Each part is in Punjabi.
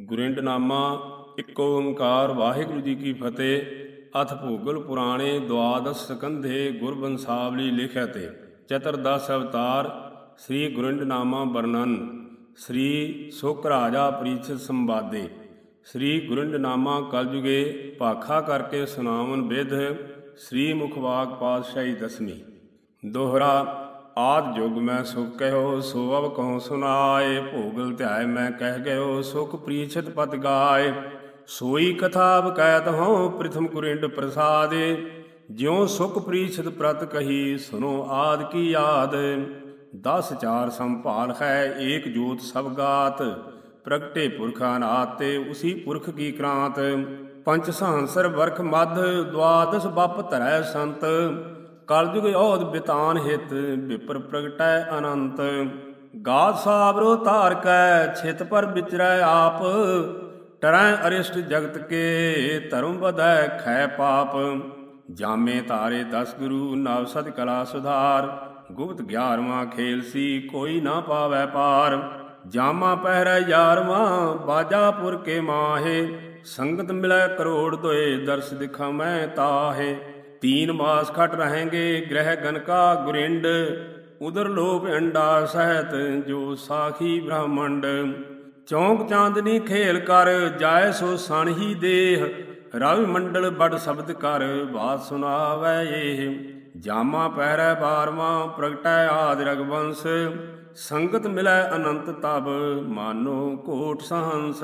ਗੁਰਿੰਡਨਾਮਾ, ਇੱਕ ਓੰਕਾਰ, ਵਾਹਿਗੁਰੂ ਜੀ ਕੀ ਫਤਿਹ, ਅਥ ਭੂਗਲ ਪੁਰਾਣੇ ਦਵਾਦਸ ਸਕੰਧੇ ਗੁਰਬੰਸਾਵਲੀ ਲਿਖਿਆ ਤੇ। ਚਤੁਰਦਸ ਅਵਤਾਰ, ਸ੍ਰੀ ਗੁਰਿੰਡਨਾਮਾ ਵਰਣਨ, ਸ੍ਰੀ ਸੁਖ ਰਾਜਾ ਪ੍ਰੀਛਤ ਸੰਵਾਦੇ। ਸ੍ਰੀ ਗੁਰਿੰਡਨਾਮਾ ਕਲਯੁਗੇ ਭਾਖਾ ਕਰਕੇ ਸੁਨਾਵਨ ਵਿਧ ਸ੍ਰੀ ਮੁਖਵਾਕ ਪਾਤਸ਼ਾਹੀ ਦਸਵੀਂ। ਦੋਹਰਾ ਆਦ ਜੁਗ ਮੈਂ ਸੁਖ ਕਹਿਓ ਸੋ ਅਵ ਕਉ ਸੁਨਾਏ, ਭੋਗਲ ਧਿਆਏ ਮੈਂ ਕਹਿ ਗਇਓ, ਸੁਖ ਪ੍ਰੀਛਤ ਪਤ ਗਾਏ। ਸੋਈ ਕਥਾ ਬਕੈਤ ਹਉ, ਪ੍ਰਥਮ ਕੁਰਿੰਡ ਪ੍ਰਸਾਦੇ। ਜਿਉ ਸੁਖ ਪ੍ਰੀਛਤ ਪ੍ਰਤ ਕਹੀ, ਸੁਨੋ ਆਦ ਕੀ ਯਾਦ ਦਸ ਚਾਰ ਸੰਭਾਲ ਹੈ, ਏਕ ਜੋਤ ਸਭ ਗਾਤ। ਪ੍ਰਗਟੇ ਪੁਰਖ ਅਨਾਤ ਤੇ ਉਸੀ ਪੁਰਖ ਕੀ ਕ੍ਰਾਂਤ। ਪੰਚ ਸਹੰਸਰ ਵਰਖ ਮਧ ਦਵਾਦਸ ਬਪ ਧਰੈ ਸੰਤ। ਕਲਯੁਗ ਔਦ ਬਿਤਾਨ ਹਿਤ ਵਿਪਰ ਪ੍ਰਗਟੈ ਅਨੰਤ। ਗਾਦ ਸਾਬਰੋ ਧਾਰ ਕੈ, ਛਿਤ ਪਰ ਵਿਚਰੈ ਆਪ। ਟਰੈ ਅਰਿਸ਼ਟ ਜਗਤ ਕੇ, ਧਰਮ ਵਧੈ ਖੈ ਪਾਪ। ਜਾਮੇ ਤਾਰੇ ਦਸ ਗੁਰੂ, ਨਵ ਸਤ ਕਲਾ ਸੁਧਾਰ। ਗੁਪਤ 11ਵਾਂ ਖੇਲ ਸੀ, ਕੋਈ ਨਾ ਪਾਵੈ ਪਾਰ। ਜਾਮਾ ਪਹਿਰੈ 11ਵਾਂ ਬਾਜਾਪੁਰ ਕੇ ਮਾਹੇ। ਸੰਗਤ ਮਿਲੈ ਕਰੋੜ ਦੋਏ ਦਰਸ ਦਿਖਾ ਮੈਂ ਤਾਹੇ। ਤੀਨ ਮਾਸ ਖਟ ਰਹੇਗੇ, ਗ੍ਰਹਿ ਗਨਕਾ ਗੁਰਿੰਡ। ਉਦਰ ਲੋਭ ਅੰਡਾ ਸਹਿਤ, ਜੋ ਸਾਖੀ ਬ੍ਰਹਮੰਡ। ਚੌਂਕ ਚਾਂਦਨੀ ਖੇਲ ਕਰ, ਜਾਏ ਸੋ ਸਣਹੀ ਦੇਹ। ਰਵਿ ਮੰਡਲ ਬੜ ਸ਼ਬਦ ਕਰ, ਬਾਤ ਸੁਨਾਵੈ ਇਹ ਜਾਮਾ ਪਹਿਰੈ ਬਾਰਵਾਂ, ਪ੍ਰਗਟੈ ਆਦ ਰਗਵੰਸ। ਸੰਗਤ ਮਿਲੈ ਅਨੰਤ ਤਬ, ਮਾਨੋ ਕੋਟ ਸਹੰਸ।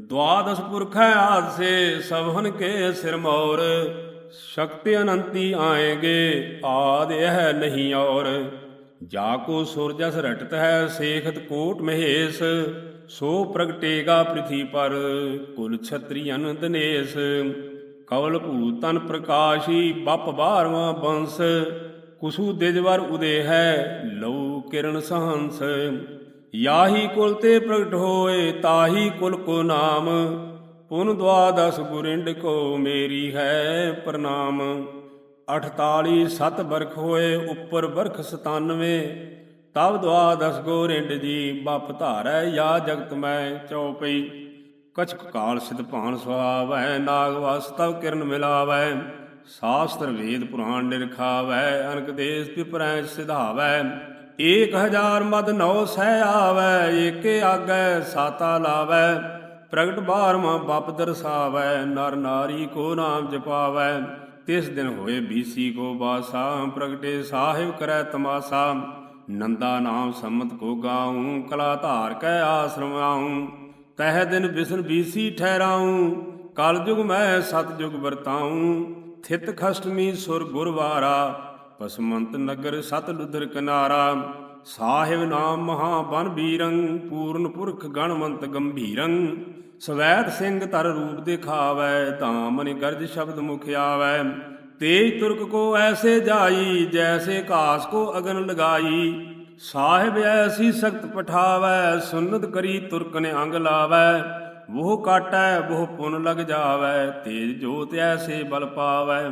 ਦਵਾਦਸ ਪੁਰਖੈ ਆਦ ਸੇ, ਸਭਨ ਕੇ ਸਿਰ ਮੋਰ ਸ਼ਕਤੀ ਅਨੰਤੀ ਆਏਗੇ, ਆਦ ਇਹ ਨਹੀਂ ਔਰ। ਜਾ ਕੋ ਸੁਰਜਸ ਰਟਤ ਹੈ, ਸੇਖਤ ਕੋਟ ਮਹੇਸ਼। ਸੋ ਪ੍ਰਗਟੇਗਾ ਪ੍ਰਿਥੀ ਪਰ, ਕੁਲ ਛਤਰੀਅਨ ਦਨੇਸ਼ ਕਵਲ ਭੂਤਨ ਪ੍ਰਕਾਸ਼ੀ, ਬਪ ਬਾਰਵਾਂ ਬੰਸ। ਕੁਸੂ ਦਿਜਵਰ ਉਦੇ ਹੈ ਲਉ ਕਿਰਨ ਸਹੰਸ। ਯਾਹੀ ਕੁਲ ਤੇ ਪ੍ਰਗਟ ਹੋਏ, ਤਾਹੀ ਕੁਲ ਕੋ ਨਾਮ। ਪੁਨ ਦਵਾਦਸ ਗੁਰਿੰਡ ਕੋ ਮੇਰੀ ਹੈ ਪ੍ਰਣਾਮ। 48 ਸਤ ਬਰਖ ਹੋਏ, ਉੱਪਰ ਬਰਖ 97 ਤਬ ਦਵਾਦਸ ਗੋਰਿੰਡ ਜੀ, ਬਪ ਧਾਰੈ ਯਾ ਜਗਤ ਮੈਂ ਚਉਪਈ। ਕਛਕ ਕਾਲ ਸਿਧ ਭਾਨ ਸੁਹਾਵੈ, ਨਾਗ ਵਸਤਵ ਕਿਰਨ ਮਿਲਾਵੈ। ਸਾਸਤਰ ਵੇਦ ਪੁਰਾਣ ਨਿਰਖਾਵੈ, ਅਨਕ ਦੇਸ ਪਿਪਰੈ ਸਿਧਾਵੈ। ਏਕ ਹਜ਼ਾਰ ਮਦ ਨੌ ਸਹਿ ਆਵੈ, ਏਕੇ ਆਗੈ ਸਾਤਾ ਲਾਵੈ। ਪ੍ਰਗਟ ਬਾਰਵਾਂ ਬਪ ਦਰਸਾਵੈ, ਨਰ ਨਾਰੀ ਕੋ ਨਾਮ ਜਪਾਵੈ। ਤਿਸ ਦਿਨ ਹੋਏ ਬੀਸੀ ਕੋ ਬਾਸਾ, ਪ੍ਰਗਟੇ ਸਾਹਿਬ ਕਰੈ ਤਮਾਸਾ। ਨੰਦਾ ਨਾਮ ਸੰਮਤ ਕੋ ਗਾਉ, ਕਲਾ ਧਾਰ ਕੈ ਆਸ਼ਰਮ ਆਉ। ਤਹ ਦਿਨ ਬਿਸਨ ਬੀਸੀ ਠਹਿਰਾਉ ਕਲ ਜੁਗ ਮੈਂ ਸਤ ਜੁਗ ਵਰਤਾਉ। ਥਿਤ ਖਸ਼ਟਮੀ ਸੁਰ ਗੁਰਵਾਰਾ, ਪਸਮੰਤ ਨਗਰ ਸਤ ਲੁਧਰ ਕਿਨਾਰਾ। ਸਾਹਿਬ ਨਾਮ ਮਹਾ ਬਨ ਬੀਰੰ ਪੂਰਨ ਪੁਰਖ ਗਣਵੰਤ ਗੰਭੀਰੰ। ਸਵੈਤ ਸਿੰਘ ਤਰ ਰੂਪ ਦਿਖਾਵੈ ਧਾਮਨਿ ਗਰਜ ਸ਼ਬਦ ਮੁਖ ਆਵੈ। ਤੇਜ ਤੁਰਕ ਕੋ ਐਸੇ ਜਾਈ, ਜੈਸੇ ਘਾਸ ਕੋ ਅਗਨ ਲਗਾਈ। ਸਾਹਿਬ ਐਸੀ ਸਖਤ ਪਠਾਵੈ ਸੁਨਤ ਕਰੀ ਤੁਰਕ ਨੇ ਅੰਗ ਲਾਵੈ। ਉਹ ਕਾਟੈ ਉਹ ਪੁਨ ਲਗ ਜਾਵੈ, ਤੇਜ ਜੋਤ ਐਸੇ ਬਲ ਪਾਵੈ।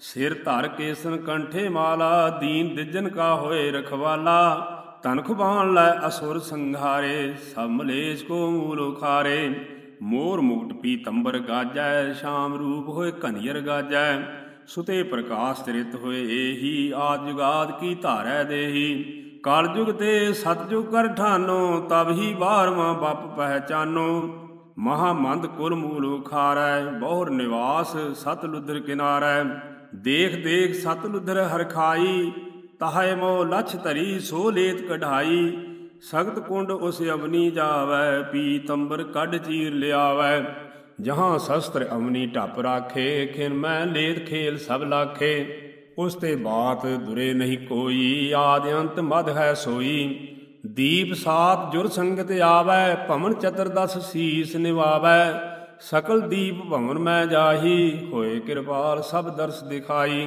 ਸਿਰ ਧਰ ਕੇਸਨ ਕੰਠੇ ਮਾਲਾ, ਦੀਨ ਦਿਜਨ ਕਾ ਹੋਏ ਰਖਵਾਲਾ। ਤਨ ਖੁਬਾਨ ਲੈ ਅਸੁਰ ਸੰਘਾਰੇ, ਸਭ ਮਲੇਸ਼ ਕੋ ਮੂਲ ਉਖਾਰੇ। ਮੋਰ ਮੁਕਟ ਪੀਤੰਬਰ ਗਾਜੈ, ਸ਼ਾਮ ਰੂਪ ਹੋਏ ਘਨਿਯਰ ਗਾਜੈ। ਸੁਤੇ ਪ੍ਰਕਾਸ਼ ਤ੍ਰਿਤ ਹੋਏ ਏਹੀ, ਆਦ ਜੁਗਾਦ ਕੀ ਧਾਰੈ ਦੇਹੀ। ਕਲਯੁਗ ਤੇ ਸਤਜੁਗ ਕਰ ਠਾਨੋ, ਤਬ ਹੀ ਬਾਰਵਾਂ ਬਪ ਪਹਿਚਾਨੋ। ਮਹਾ ਮੰਦ ਕੁਲ ਮੂਲ ਉਖਾਰੈ, ਬਹੁਰ ਨਿਵਾਸ ਸਤ ਲੁਧਰ ਕਿਨਾਰੈ। ਦੇਖ ਦੇਖ ਸਤ ਲੁਧਰ ਹਰਖਾਈ ਤਹੈ ਮੋ ਲਛ ਧਰੀ ਸੋ ਲੇਤ ਕਢਾਈ। ਸਖਤ ਕੁੰਡ ਉਸ ਅਵਨੀ ਜਾਵੈ ਪੀ ਤੰਬਰ ਕੱਢ ਚੀਰ ਲਿਆਵੈ। ਜਹਾਂ ਸ਼ਸਤਰ ਅਵਨੀ ਟੱਪ ਰਾਖੇ, ਖਿਨ ਮੈਂ ਲੇਤ ਖੇਲ ਸਭ ਲਾਖੇ। ਉਸ ਤੇ ਬਾਤ ਦੁਰੇ ਨਹੀਂ ਕੋਈ, ਆਦ ਅੰਤ ਮਦ ਹੈ ਸੋਈ। ਦੀਪ ਸਾਤ ਜੁਰ ਸੰਗਤ ਆਵੈ, ਭਵਨ ਚਤਰ ਚਤੁਰਦਸ ਸੀਸ ਨਿਵਾਵੈ। ਸਕਲ ਦੀਪ ਭਵਨ ਮੈਂ ਜਾਹੀ, ਹੋਏ ਕਿਰਪਾਲ ਸਭ ਦਰਸ ਦਿਖਾਈ।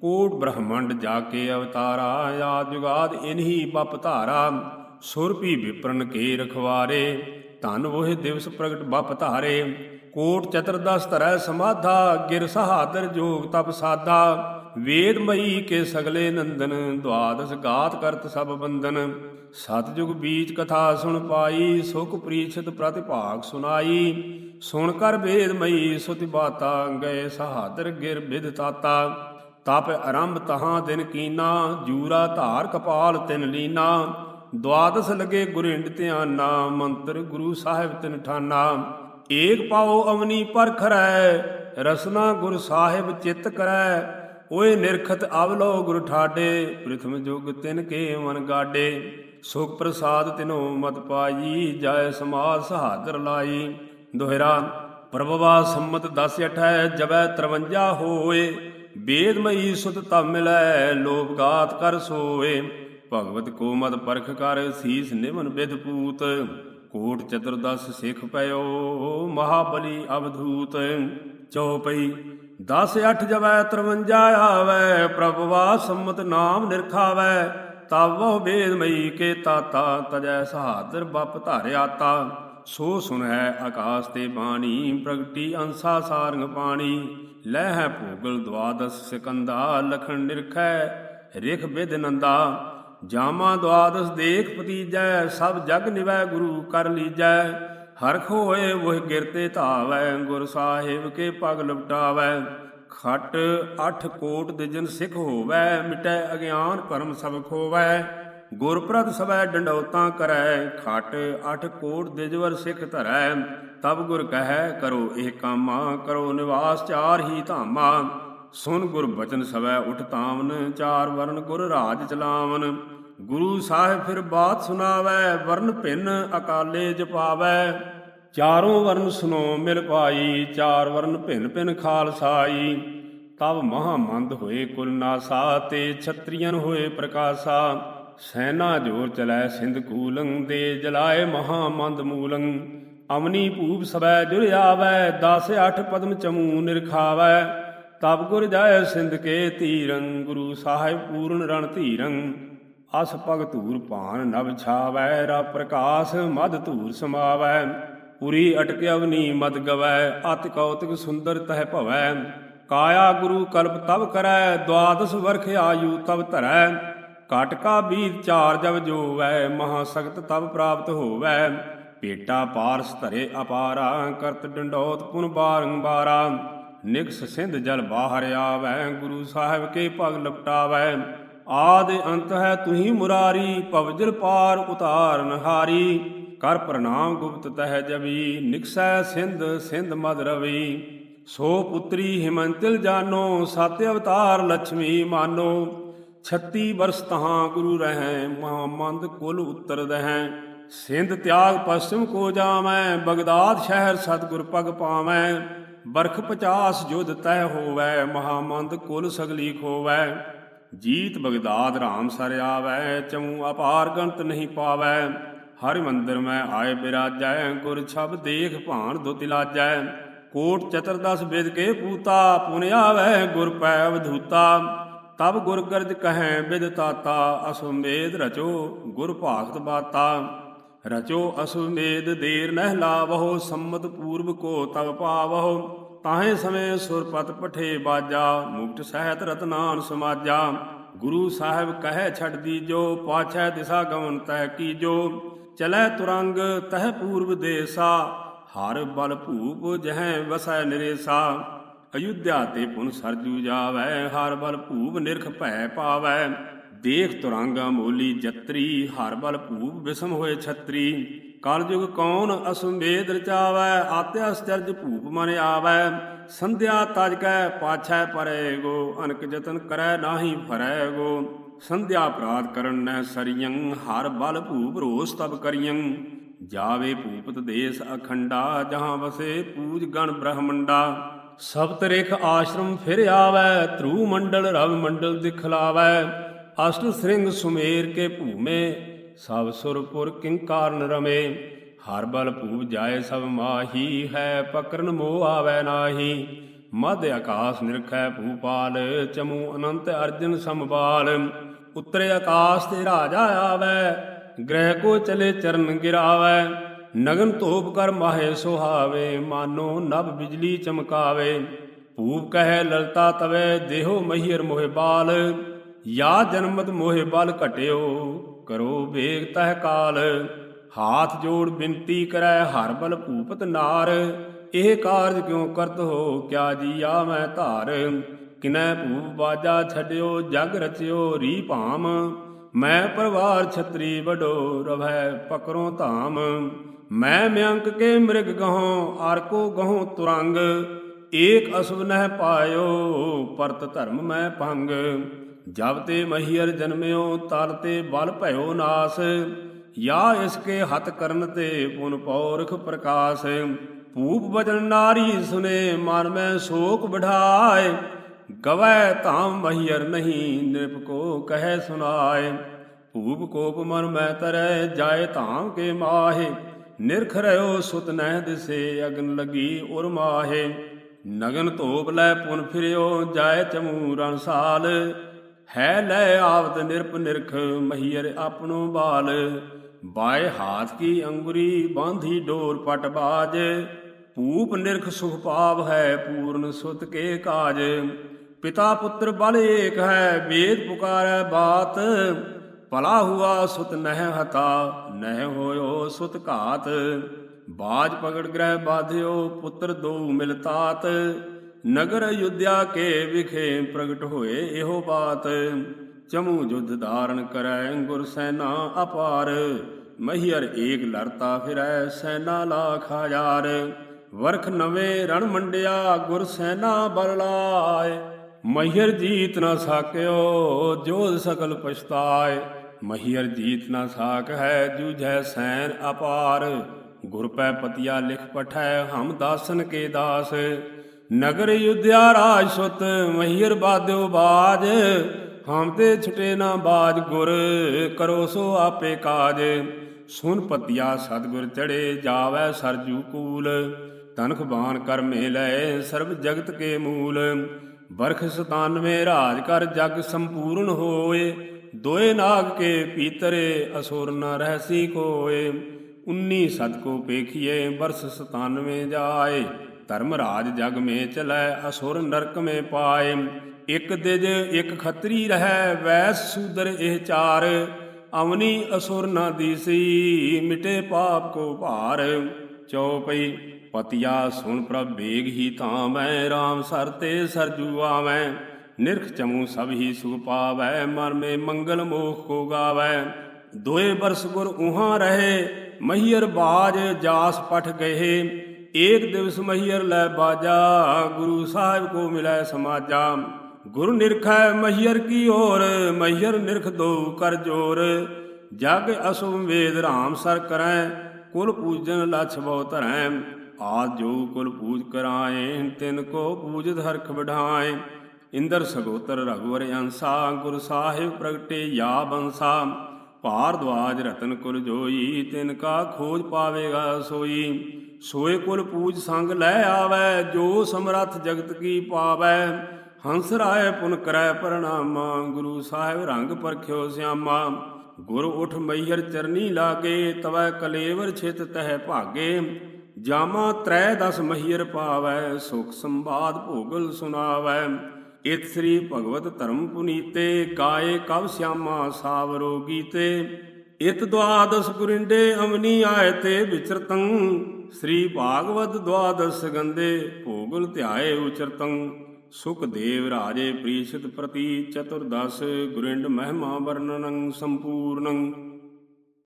ਕੋਟ ਬ੍ਰਹਮੰਡ ਜਾ ਕੇ ਅਵਤਾਰਾ, ਆਦ ਜੁਗਾਦ ਇਨਹੀ ਬਪ ਧਾਰਾ। ਸੁਰਪੀ ਵਿਪਰਨ ਕੇ ਰਖਵਾਰੇ, ਧਨ ਉਹ ਦਿਵਸ ਪ੍ਰਗਟ ਬਪ ਧਾਰੇ। ਕੋਟ ਚਤੁਰਦਸ ਧਰੈ ਸਮਾਧਾ, ਗਿਰ ਸਹਾਦਰ ਜੋਗ ਤਪ ਸਾਦਾ। ਵੇਦ ਮਈ ਕੇ ਸਗਲੇ ਨੰਦਨ ਦਵਾਦਸ ਗਾਤ ਕਰਤ ਸਭ ਬੰਦਨ ਸਤਜੁਗ ਬੀਚ ਕਥਾ ਸੁਣ ਪਾਈ, ਸੁਖ ਪ੍ਰੀਛਤ ਪ੍ਰਤਿਭਾਗ ਸੁਨਾਈ ਸੁਣ ਕਰ ਵੇਦ ਮਈ, ਸੁਤਿ ਬਾਤਾ, ਗਏ ਸਹਾਦਰ ਗਿਰ ਬਿਦ ਤਾਤਾ। ਤਪ ਆਰੰਭ ਤਹਾਂ ਦਿਨ ਕੀਨਾ, ਜੂਰਾ ਧਾਰ ਕਪਾਲ ਤਿਨ ਲੀਨਾ। ਦਵਾਦਸ ਲਗੇ ਗੁਰਿੰਡ ਧਿਆਨਾ, ਮੰਤਰ ਗੁਰੂ ਸਾਹਿਬ ਤਿਨ ਠਾਨਾ। ਏਕ ਪਾਓ ਅਵਨੀ ਪਰਖ ਰੈ ਰਸਨਾ ਗੁਰ ਸਾਹਿਬ ਚਿੱਤ ਕਰੈ। ਓਏ ਨਿਰਖਤ ਅਵਲੋ ਗੁਰ ਠਾਡੇ, ਪ੍ਰਥਮ ਜੁਗ ਤਿਨ ਕੇ ਮਨ ਗਾਡੇ। ਸੁਖ ਪ੍ਰਸਾਦ ਤਿਨੋ ਮਤ ਪਾਈ, ਜੈ ਸਮਾਦ ਸਹਾਦਰ ਲਾਈ। ਦੋਹਰਾ, ਪ੍ਰਭਵਾ ਸੰਮਤ 10 ਅਠੈ ਜਬੈ 53 ਹੋਏ। ਵੇਦਮਈ ਸੁਤ ਤਬ ਮਿਲੈ, ਲੋਭ ਕਰ ਸੋਏ। ਭਗਵਤ ਕੋ ਮਤ ਪਰਖ ਕਰ, ਸੀਸ ਨਿਮਨ ਵਿਦ ਪੂਤ। ਕੋਟ ਚਤੁਰਦਸ ਸਿੱਖ ਪਇਓ, ਮਹਾਬਲੀ ਅਵਧੂਤ। ਚਉਪਈ 10 8 ਜਵੈ 53 ਆਵੈ, ਪ੍ਰਭਵਾ ਸੰਮਤ ਨਾਮ ਨਿਰਖਾਵੈ। ਤਬ ਉਹ ਵੇਦਮਈ ਕੇ ਤਾਤਾ ਤਜੈ ਸਹਾਦਰ ਬਪ ਧਾਰਿਆ ਤਾ। ਸੋ ਸੁਣੈ ਆਕਾਸ ਤੇ ਬਾਣੀ, ਪ੍ਰਗਟੀ ਅੰਸਾ ਸਾਰੰਗ ਪਾਣੀ। ਲਹਿ ਭੂਗਲ ਦਵਾਦਸ ਸਿਕੰਦਾ, ਲਖਣ ਨਿਰਖੈ ਰਿਖ ਬਿਦ ਨੰਦਾ। ਜਾਮਾ ਦਵਾਦਸ ਦੇਖ ਪਤੀਜੈ ਸਭ ਜਗ ਨਿਵੈ ਗੁਰੂ ਕਰ ਲੀਜੈ। ਹਰਖ ਹੋਏ ਉਹ ਗਿਰਤੇ ਧਾਵੈ, ਗੁਰ ਸਾਹਿਬ ਕੇ ਪਗ ਲਪਟਾਵੈ। ਖਟ ਅਠ ਕੋਟ ਦੇ ਜਨ ਸਿੱਖ ਹੋਵੈ, ਮਿਟੈ ਅਗਿਆਨ ਭਰਮ ਸਭ ਖੋਵੈ। ਗੁਰਪ੍ਰਤ ਸਵੈ ਡੰਡੌਤਾਂ ਕਰੈ, ਖਟ ਅਠ ਕੋਟ ਦਿਜਵਰ ਸਿੱਖ ਧਰੈ, ਤਬ ਗੁਰ ਕਹੈ ਕਰੋ ਇਹ ਕਾਮਾ, ਕਰੋ ਨਿਵਾਸ ਚਾਰ ਹੀ ਧਾਮਾ। ਸੁਨ ਗੁਰ ਬਚਨ ਸਵੈ ਉਠ ਤਾਮਨ ਚਾਰ ਵਰਨ ਗੁਰ ਰਾਜ ਚਲਾਵਨ। ਗੁਰੂ ਸਾਹਿਬ ਫਿਰ ਬਾਤ ਸੁਨਾਵੈ ਵਰਨ ਭਿੰਨ ਅਕਾਲੇ ਜਪਾਵੈ। ਚਾਰੋਂ ਵਰਨ ਸੁਨੋ ਮਿਲ ਪਾਈ ਚਾਰ ਵਰਨ ਭਿੰਨ ਭਿੰਨ ਖਾਲਸਾਈ। ਤਬ ਮਹਾਮੰਦ ਹੋਏ ਕੁਲ ਨਾਸਾ, ਤੇ ਛਤਰੀਆਂ ਹੋਏ ਪ੍ਰਕਾਸ਼ਾ। ਸੈਨਾ ਜੋਰ ਚਲੈ ਸਿੰਧ ਕੂਲੰ ਦੇ ਜਲਾਏ ਮਹਾਮੰਦ ਮੂਲੰ। ਅਮਨੀ ਭੂਪ ਸਵੈ ਜੁਰ ਆਵੈ 10 8 ਪਦਮ ਚਮੂ ਨਿਰਖਾਵੈ ਤਬ ਗੁਰ ਜਾਏ ਸਿੰਧ ਕੇ ਧੀਰੰ, ਗੁਰੂ ਸਾਹਿਬ ਪੂਰਨ ਰਣ ਧੀਰੰ। ਅਸ ਪਗ ਧੂਰ ਭਾਨ ਨਭ ਛਾਵੈ ਰਾ ਪ੍ਰਕਾਸ਼ ਮਦ ਧੂਰ ਸਮਾਵੈ। ਪੁਰੀ ਅਟਕ ਅਵਨੀ ਮਦ ਗਵੈ, ਅਤ ਕੌਤਿਕ ਸੁੰਦਰ ਤਹਿ ਭਵੈ। ਕਾਇਆ ਗੁਰੂ ਕਲਪ ਤਬ ਕਰੈ, ਦਵਾਦਸ ਵਰਖ ਆਯੂ ਤਬ ਧਰੈ। ਕਾਟਕਾ ਬੀਤ ਚਾਰ ਜਬ ਜੋਵੈ ਮਹਾ ਸਖਤ ਤਬ ਪ੍ਰਾਪਤ ਹੋਵੈ। ਪੇਟਾ ਪਾਰਸ ਧਰੇ ਅਪਾਰਾ, ਕਰਤ ਡੰਡੋਤ ਪੁਨ ਬਾਰੰਬਾਰਾ। ਨਿਕਸ ਸਿੰਧ ਜਲ ਬਾਹਰ ਆਵੈ, ਗੁਰੂ ਸਾਹਿਬ ਕੇ ਪਗ ਲਪਟਾਵੈ। ਆਦ ਅੰਤ ਹੈ ਤੁਹੀ ਮੁਰਾਰੀ ਪਵਜਲ ਪਾਰ ਉਤਾਰਨ ਹਾਰੀ ਕਰ ਪ੍ਰਣਾਮ ਗੁਪਤ ਤਹਿ ਜਵੀ ਨਿਕਸੈ ਸਿੰਧ ਸਿੰਧ ਮਦ ਰਵੀ। ਸੋ ਪੁੱਤਰੀ ਹਿਮੰਤਿਲ ਜਾਨੋ, ਸਤ ਅਵਤਾਰ ਲక్ష్ਮੀ ਮਾਨੋ। 36 ਬਰਸ ਤਹਾਂ ਗੁਰੂ ਰਹੈ ਮਹਾਮੰਦ ਕੁਲ ਉਤਰ ਦਹਿ। ਸਿੰਧ ਤਿਆਗ ਪਛਮ ਕੋ ਜਾਵੈ ਬਗਦਾਦ ਸ਼ਹਿਰ ਸਤਗੁਰ ਪਗ ਪਾਵੈ। ਬਰਖ 50 ਜੁਦ ਤੈ ਹੋਵੈ ਮਹਾਮੰਦ ਕੁਲ ਸਗਲੀ ਖੋਵੈ। ਜੀਤ ਬਗਦਾਦ ਰਾਮ ਸਰ ਆਵੈ, ਚਮੂ ਅਪਾਰ ਗੰਤ ਨਹੀਂ ਪਾਵੈ। ਹਰਿ ਮੰਦਰ ਮੈਂ ਆਏ ਬਿਰਾਜੈ, ਗੁਰ ਛਬ ਦੇਖ ਭਾਣ ਦੁਤ ਲਾਜੈ। ਕੋਟ ਚਤਰਦਸ ਬਿਦ ਕੇ ਪੂਤਾ, ਪੁਨ ਆਵੈ, ਗੁਰ ਪੈ ਅਵਧੂਤਾ ਤਬ ਗੁਰ ਗਰਜ ਕਹੈ, ਬਿਦ ਤਾਤਾ ਅਸੁਮੇਧ ਰਚੋ ਗੁਰ ਭਾਗਤ ਬਾਤਾ। ਰਚੋ ਅਸੁਮੇਧ ਦੇਰ ਨਹਿ ਲਾਵਹੁ, ਸੰਮਤ ਪੂਰਬ ਕੋ ਤਵ ਪਾਵਹੁ। ਤਾਹੇ ਸਮੇਂ ਸੁਰਪਤ ਪਠੇ ਬਾਜਾ, ਮੁਕਤ ਸਹਿਤ ਰਤਨਾਨ ਸਮਾਜਾ। ਗੁਰੂ ਸਾਹਿਬ ਕਹੈ, ਛੱਡ ਦੀਜੋ, ਪਾਛੈ ਦਿਸ਼ਾ ਗਮਨ ਤੈ ਕੀਜੋ। ਚਲੈ ਤੁਰੰਗ ਤਹ ਪੂਰਬ ਦੇਸਾ, ਹਰ ਬਲ ਭੂਪ ਜਹੈ ਵਸੈ ਨਿਰੇਸਾ। ਅਯੁੱਧਿਆ ਤੇ ਪੁਨ ਸਰਜੂ ਜਾਵੈ, ਹਰ ਬਲ ਭੂਪ ਨਿਰਖ ਭੈ ਪਾਵੈ। ਦੇਖ ਤੁਰੰਗਾ ਮੋਲੀ ਜਤਰੀ, ਹਰ ਬਲ ਭੂਪ ਵਿਸਮ ਹੋਏ ਛਤਰੀ। ਕਲਯੁਗ ਕੌਣ ਅਸੁਮੇਧ ਰਚਾਵੈ, ਆਤਿ ਅਸਚਰਜ ਭੂਪ ਮਨ ਆਵੈ। ਸੰਧਿਆ ਤਜ ਕੈ ਪਾਛੈ ਪਰੈ ਗੋ, ਅਨਕ ਜਤਨ ਕਰੈ ਨਾਹੀ ਫਰੈ ਗੋ। ਸੰਧਿਆ ਅਪਰਾਧ ਕਰਨ ਨੈ ਸਰੀਯੰ ਹਰ ਬਲ ਭੂਪ ਰੋਸ ਤਬ ਕਰੀਯੰ ਜਾਵੇ ਭੂਪਤ ਦੇਸ ਅਖੰਡਾ, ਜਹਾਂ ਵਸੇ ਪੂਜ ਗਣ ਬ੍ਰਹਮੰਡਾ। ਸਬਤ ਰਿਖ ਆਸ਼ਰਮ ਫਿਰ ਆਵੈ, ਧਰੂ ਮੰਡਲ ਰਵ ਮੰਡਲ ਦਿਖਲਾਵੈ, ਅਸ਼ਟ ਸ੍ਰਿੰਗ ਸੁਮੇਰ ਕੇ ਭੂਮੇ, ਸਭ ਸੁਰਪੁਰ ਕਿੰਕਾਰਨ ਰਮੇ, ਹਰ ਬਲ ਭੂਪ ਜਾਏ ਸਭ ਮਾਹੀ, ਹੈ ਪਕਰਨ ਮੋ ਆਵੈ ਨਾਹੀ ਮਧ ਆਕਾਸ ਨਿਰਖੈ ਭੂਪਾਲ, ਚਮੂ ਅਨੰਤ ਅਰਜਨ ਸੰਭਾਲ, ਉਤਰੇ ਆਕਾਸ ਤੇ ਰਾਜਾ ਆਵੈ, ਗ੍ਰਹਿ ਕੋ ਚਲੇ ਚਰਨ ਗਿਰਾਵੈ ਨਗਨ ਧੋਪ ਕਰ ਮਾਹੇ ਸੁਹਾਵੇ, ਮਾਨੋ ਨਭ ਬਿਜਲੀ ਚਮਕਾਵੇ। ਭੂਪ ਕਹੈ ਲਲਤਾ ਤਵੇ, ਦੇਹੋ ਮਹੀਰ ਮੋਹਿ ਬਾਲ। ਯਾ ਜਨਮਤ ਮੋਹਿ ਬਲ ਘਟਿਓ, ਕਰੋ ਵੇਗ ਤਹ ਕਾਲ। ਹਾਥ ਜੋੜ ਬਿਨਤੀ ਕਰੈ, ਹਰ ਬਲ ਭੂਪਤ ਨਾਰ। ਇਹ ਕਾਰਜ ਕਿਉ ਕਰਤ ਹੋ, ਕਿਆ ਜੀਆ ਮੈਂ ਧਾਰ। ਕਿਨੈ ਭੂਪ ਬਾਜਾ ਛੱਡਿਓ, ਜਗ ਰਚਿਓ ਰੀ ਭਾਮ। ਮੈਂ ਪਰਵਾਰ ਛਤਰੀ ਵਡੋ, ਰਵੈ ਪਕਰੋਂ ਧਾਮ। ਮੈਂ ਮਿਅੰਕ ਕੇ ਮ੍ਰਿਗ ਗਹੋਂ ਆਰ ਕੋ ਗਹੋਂ ਤੁਰੰਗ। ਏਕ ਅਸੁਭ ਨਹਿ ਪਾਇਓ, ਪਰਤ ਧਰਮ ਮੈਂ ਭੰਗ। ਜਬ ਤੇ ਮਹੀਰ ਜਨਮਿਓ, ਤਲ ਤੇ ਬਲ ਭਇਓ ਨਾਸ। ਯਾ ਇਸਕੇ ਹਤ ਕਰਨ ਤੇ ਪੁਨ ਪੌਰਖ ਪ੍ਰਕਾਸ਼। ਭੂਪ ਬਜਨ ਨਾਰੀ ਸੁਨੇ, ਮਨ ਮੈਂ ਸ਼ੋਕ ਬਢਾਏ ਗਵੈ ਧਾਮ ਮਹੀਰ ਨਹੀਂ, ਨਿਰਪ ਕੋ ਕਹੈ ਸੁਨਾਏ। ਭੂਪ ਕੋਪ ਮਨ ਮੈਂ ਤਰੈ, ਜਾਏ ਧਾਮ ਕੇ ਮਾਹੇ। ਨਿਰਖ ਰਿਓ ਸੁਤ ਨਹਿ ਦਿਸੇ ਅਗਨ ਲਗੀ ਉਰ ਮਾਹੇ। ਨਗਨ ਧੋਪ ਲੈ ਪੁਨ ਫਿਰਿਓ, ਜਾਏ ਚਮੂ ਰਣਸਾਲ ਹੈ ਲੈ ਆਵਤ ਨਿਰਪ ਨਿਰਖ ਮਹੀਰ ਆਪਣੋ ਬਾਲ। ਬਾਏ ਹਾਥ ਕੀ ਅੰਗੁਰੀ, ਬਾਂਧੀ ਡੋਰ ਪਟ ਬਾਜ। ਭੂਪ ਨਿਰਖ ਸੁਖ ਪਾਵ ਹੈ, ਪੂਰਨ ਸੁਤ ਕੇ ਕਾਜ। ਪਿਤਾ ਪੁੱਤਰ ਬਲ ਏਕ ਹੈ, ਵੇਦ ਪੁਕਾਰੈ ਬਾਤ। ਭਲਾ ਹੁਆ ਸੁਤ ਨਹਿ ਹਤਾ, ਨਹਿ ਹੋਇਓ ਸੁਤ ਘਾਤ। ਬਾਜ ਪਗੜ ਗ੍ਰਹਿ ਬਾਧਿਓ, ਪੁੱਤਰ ਦੋ ਮਿਲਤਾਤ ਨਗਰ ਅਯੁੱਧਿਆ ਕੇ ਵਿਖੇ ਪ੍ਰਗਟ ਹੋਏ ਇਹੋ ਬਾਤ। ਚਮੂ ਜੁਧ ਧਾਰਨ ਕਰੈ ਗੁਰ ਸੈਨਾ ਅਪਾਰ। ਮਹੀਰ ਏਕ ਲੜਤਾ ਫਿਰੈ ਸੈਨਾ ਲਾਖ ਹਜ਼ਾਰ। ਵਰਖ ਨਵੇਂ ਰਣ ਮੰਡਿਆ ਗੁਰ ਸੈਨਾ ਬਲ ਲਾਏ। ਮਹੀਰ ਜੀਤ ਨਾ ਸਾਕਿਓ, ਜੋਧ ਸਕਲ ਪਛਤਾਏ। ਮਹੀਰ ਜੀਤ ਨਾ ਸਾਕ ਹੈ ਜੂਝੈ ਸੈਨ ਅਪਾਰ। ਗੁਰ ਪੈ ਪਤਿਆ ਲਿਖ ਪਠੈ, ਹਮ ਦਾਸਨ ਕੇ ਦਾਸ। ਨਗਰ ਯੁਧਿਆ ਰਾਜ ਸੁਤ, ਮਹੀਰ ਬਾਦਿਓ ਬਾਜ। ਹਮ ਤੇ ਛਟੇ ਨਾ ਬਾਜ ਗੁਰ, ਕਰੋ ਸੋ ਆਪੇ ਕਾਜ। ਸੁਨ ਪਤਿਆ ਸਤਗੁਰ ਚੜੇ ਜਾਵੈ ਸਰਜੂ ਕੂਲ। ਤਨਖ ਬਾਣ ਕਰ ਮੇ ਲੈ ਸਰਬ ਜਗਤ ਕੇ ਮੂਲ। ਬਰਖ 97 ਰਾਜ ਕਰ ਜਗ ਸੰਪੂਰਨ ਹੋਏ। ਦੋਏ ਨਾਗ ਕੇ ਪੀਤਰੇ ਅਸੁਰ ਨ ਰਹਿਸੀ ਕੋਏ 19 ਸਤ ਕੋ ਪੇਖੀਏ ਬਰਸ 97 ਜਾਏ। ਧਰਮ ਰਾਜ ਜਗ ਮੇ ਚਲੈ ਅਸੁਰ ਨਰਕ ਮੇ ਪਾਏ। ਇਕ ਦਿਜ ਇਕ ਖੱਤਰੀ ਰਹੈ, ਵੈਸ ਸੂਦਰ ਇਹ ਚਾਰ। ਅਵਨੀ ਅਸੁਰ ਨਾ ਦੀਸੀ, ਮਿਟੇ ਪਾਪ ਕੋ ਭਾਰ। ਚਉਪਈ ਪਤਿਆ ਸੁਣ ਪ੍ਰਭ ਬੇਗ ਹੀ ਤਾਂ ਮੈਂ RAM ਸਰ ਤੇ ਸਰਜੂ ਆਵੈ। ਨਿਰਖ ਚਮੂ ਸਭ ਹੀ ਸੁਖ ਪਾਵੈ ਮਨ ਮੇ ਮੰਗਲ ਮੋਖ ਕੋ ਗਾਵੈ ਦੋਏ ਬਰਸ ਗੁਰ ਉਹਾਂ ਰਹੇ ਮਹੀਰ ਬਾਜ ਜਾਸ ਪਠ ਗਏ ਏਕ ਦਿਵਸ ਮਹੀਰ ਲੈ ਬਾਜਾ ਗੁਰੂ ਸਾਹਿਬ ਕੋ ਮਿਲੈ ਸਮਾਜਾ ਗੁਰ ਨਿਰਖੈ ਮਹੀਰ ਕੀ ਔਰ ਮਹੀਰ ਨਿਰਖ ਦੋ ਕਰ ਜੋਰ ਜਗ ਅਸੁਭ ਵੇਦ ਰਾਮ ਸਰ ਕਰੈ ਕੁਲ ਪੂਜਨ ਲਛ ਬਹੁ ਧਰੈ ਆਦ ਜੋ ਕੁਲ ਪੂਜ ਕਰਾਏ ਤਿਨ ਕੋ ਪੂਜਤ ਹਰਖ ਵਢਾਏ ਇੰਦਰ ਸਗੋਤਰ ਰਘੁਵਰ ਅੰਸਾ, ਗੁਰ ਸਾਹਿਬ ਪ੍ਰਗਟੇ ਯਾ ਬੰਸਾ। ਭਾਰਦਵਾਜ ਰਤਨ ਕੁਲ ਜੋਈ, ਤਿਨ ਕਾ ਖੋਜ ਪਾਵੇਗਾ ਸੋਈ। ਸੋਏ ਕੁਲ ਪੂਜ ਸੰਗ ਲੈ ਆਵੈ, ਜੋ ਸਮਰੱਥ ਜਗਤ ਕੀ ਪਾਵੈ। ਹੰਸ ਰਾਏ ਪੁਨ ਕਰੈ ਪ੍ਰਣਾਮਾ, ਗੁਰੂ ਸਾਹਿਬ ਰੰਗ ਪਰਖਿਓ ਸਿਆਮਾ। ਗੁਰ ਉਠ ਮਈਹਰ ਚਰਨੀ ਲਾਗੇ, ਤਵੈ ਕਲੇਵਰ ਛਿਤ ਤਹਿ ਭਾਗੇ। ਜਾਮਾ ਤ੍ਰੈ ਦਸ ਮਹੀਰ ਪਾਵੈ, ਸੁਖ ਸੰਵਾਦ ਭੋਗਲ ਸੁਨਾਵੈ। ਇਤ ਸ੍ਰੀ ਭਗਵਤ ਧਰਮ ਪੁਨੀਤੇ, ਕਾਏ ਕਵ ਸਿਆਮਾ ਸਾਵਰੋ ਗੀਤੇ ਇਤ ਦਵਾਦਸ ਗੁਰਿੰਡੇ ਅਮਨੀ ਆਏ ਤੇ ਵਿਚਰਤੰ। ਸ੍ਰੀ ਭਾਗਵਤ ਦਵਾਦਸ ਗੰਦੇ, ਭੋਗਲ ਧਿਆਏ ਉਚਰਤੰ। ਸੁਖ ਰਾਜੇ ਪ੍ਰੀਸ਼ਤ ਪ੍ਰਤੀ ਚਤੁਰਦਸ, ਗੁਰਿੰਡ ਮਹਿਮਾ ਵਰਣਨੰ ਸੰਪੂਰਨੰ।